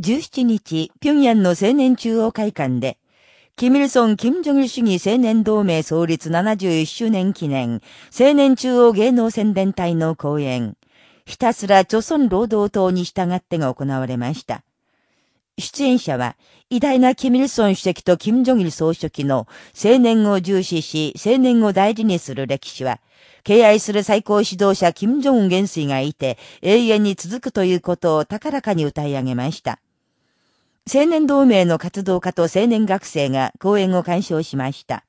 17日、平壌の青年中央会館で、キミルソン・キム・ジョギル主義青年同盟創立71周年記念青年中央芸能宣伝隊の講演、ひたすら朝鮮労働党に従ってが行われました。出演者は、偉大なキミルソン主席とキム・ジョギル総書記の青年を重視し、青年を大事にする歴史は、敬愛する最高指導者キム・ジョン元帥がいて、永遠に続くということを高らかに歌い上げました。青年同盟の活動家と青年学生が講演を鑑賞しました。